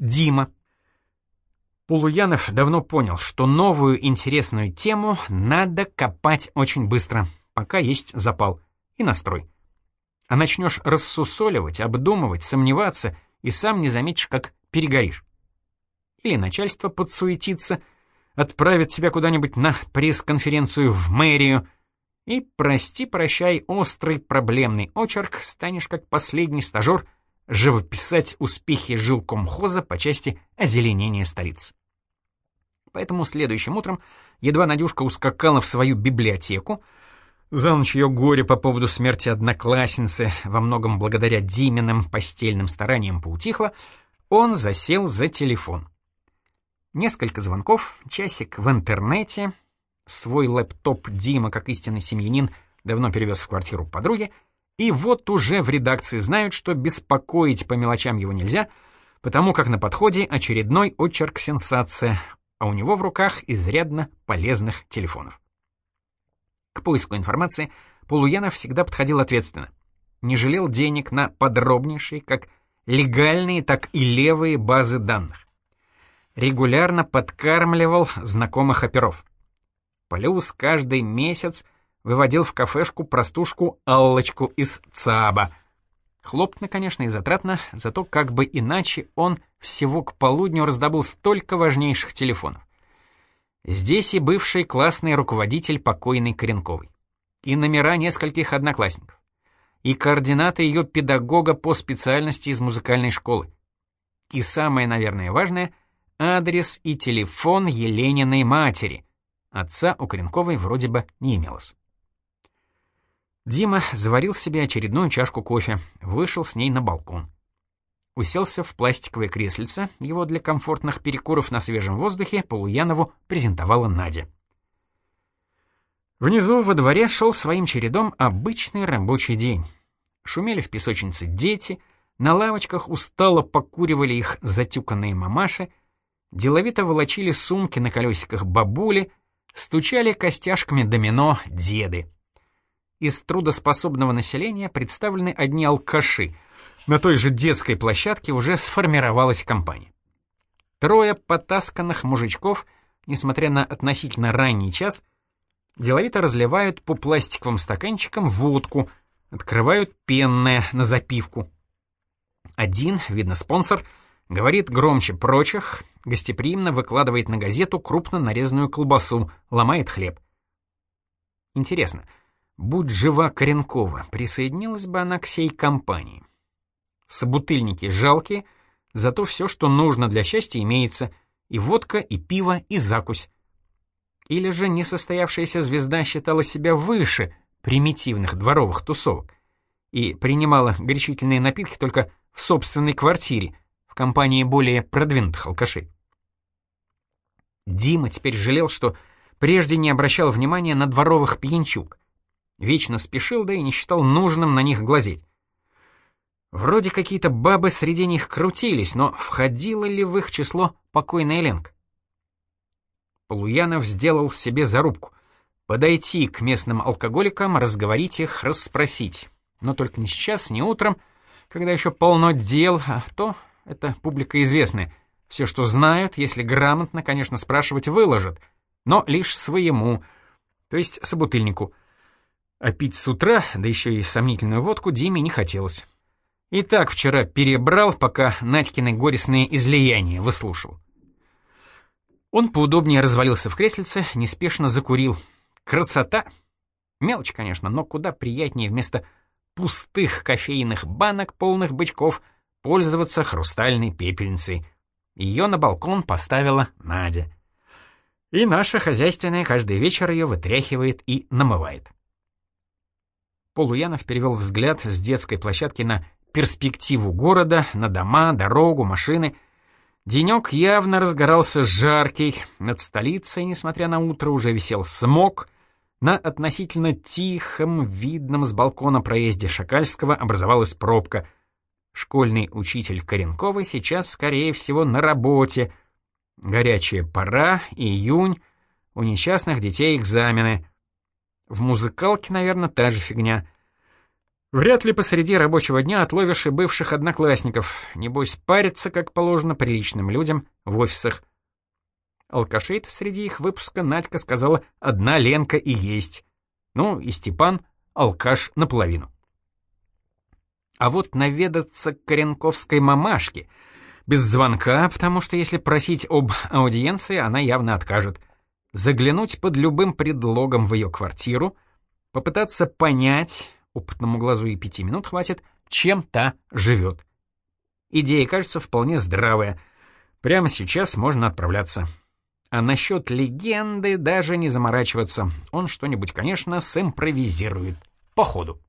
Дима. Полуянов давно понял, что новую интересную тему надо копать очень быстро, пока есть запал и настрой. А начнешь рассусоливать, обдумывать, сомневаться, и сам не заметишь, как перегоришь. Или начальство подсуетится, отправит тебя куда-нибудь на пресс-конференцию в мэрию, и, прости-прощай, острый проблемный очерк, станешь как последний стажер живописать успехи жилкомхоза по части озеленения столицы. Поэтому следующим утром, едва Надюшка ускакала в свою библиотеку, за ночь ее горе по поводу смерти одноклассницы, во многом благодаря Диминым постельным стараниям поутихло, он засел за телефон. Несколько звонков, часик в интернете, свой лэптоп Дима, как истинный семьянин, давно перевез в квартиру подруги, и вот уже в редакции знают, что беспокоить по мелочам его нельзя, потому как на подходе очередной очерк-сенсация а у него в руках изрядно полезных телефонов. К поиску информации Полуянов всегда подходил ответственно. Не жалел денег на подробнейшие, как легальные, так и левые базы данных. Регулярно подкармливал знакомых оперов. Плюс каждый месяц выводил в кафешку простушку Аллочку из ЦАБа — Хлопотно, конечно, и затратно, зато как бы иначе он всего к полудню раздобыл столько важнейших телефонов. Здесь и бывший классный руководитель покойной Коренковой, и номера нескольких одноклассников, и координаты ее педагога по специальности из музыкальной школы. И самое, наверное, важное — адрес и телефон Елениной матери. Отца у Коренковой вроде бы не имелось. Дима заварил себе очередную чашку кофе, вышел с ней на балкон. Уселся в пластиковое креслице, его для комфортных перекуров на свежем воздухе Полуянову презентовала Надя. Внизу во дворе шел своим чередом обычный рабочий день. Шумели в песочнице дети, на лавочках устало покуривали их затюканные мамаши, деловито волочили сумки на колесиках бабули, стучали костяшками домино деды. Из трудоспособного населения представлены одни алкаши. На той же детской площадке уже сформировалась компания. Трое потасканных мужичков, несмотря на относительно ранний час, деловито разливают по пластиковым стаканчикам водку, открывают пенное на запивку. Один, видно спонсор, говорит громче прочих, гостеприимно выкладывает на газету крупно нарезанную колбасу, ломает хлеб. Интересно, — Будь жива Коренкова, присоединилась бы она к сей компании. Собутыльники жалкие, зато все, что нужно для счастья, имеется. И водка, и пиво, и закусь. Или же несостоявшаяся звезда считала себя выше примитивных дворовых тусовок и принимала горячительные напитки только в собственной квартире, в компании более продвинутых алкашей. Дима теперь жалел, что прежде не обращал внимания на дворовых пьянчук. Вечно спешил, да и не считал нужным на них глазеть. Вроде какие-то бабы среди них крутились, но входила ли в их число покойная Ленка? Полуянов сделал себе зарубку. Подойти к местным алкоголикам, разговорить их, расспросить. Но только не сейчас, не утром, когда еще полно дел, а то это публика известная. Все, что знают, если грамотно, конечно, спрашивать выложат, но лишь своему, то есть собутыльнику — а пить с утра, да еще и сомнительную водку, Диме не хотелось. И так вчера перебрал, пока Надькины горестные излияния выслушивал. Он поудобнее развалился в креслице, неспешно закурил. Красота! Мелочь, конечно, но куда приятнее вместо пустых кофейных банок, полных бычков, пользоваться хрустальной пепельницей. Ее на балкон поставила Надя. И наша хозяйственная каждый вечер ее вытряхивает и намывает. Полуянов перевел взгляд с детской площадки на перспективу города, на дома, дорогу, машины. Денек явно разгорался жаркий, над столицей, несмотря на утро, уже висел смог, на относительно тихом, видном с балкона проезде Шакальского образовалась пробка. Школьный учитель Коренковой сейчас, скорее всего, на работе. Горячая пора, июнь, у несчастных детей экзамены — в музыкалке, наверное, та же фигня. Вряд ли посреди рабочего дня отловишь и бывших одноклассников. Небось, парятся, как положено, приличным людям в офисах. Алкашей-то среди их выпуска Надька сказала «одна Ленка и есть». Ну, и Степан — алкаш наполовину. А вот наведаться к Коренковской мамашке без звонка, потому что если просить об аудиенции, она явно откажет. Заглянуть под любым предлогом в ее квартиру, попытаться понять, опытному глазу и пяти минут хватит, чем та живет. Идея кажется вполне здравая. Прямо сейчас можно отправляться. А насчет легенды даже не заморачиваться. Он что-нибудь, конечно, симпровизирует. По ходу.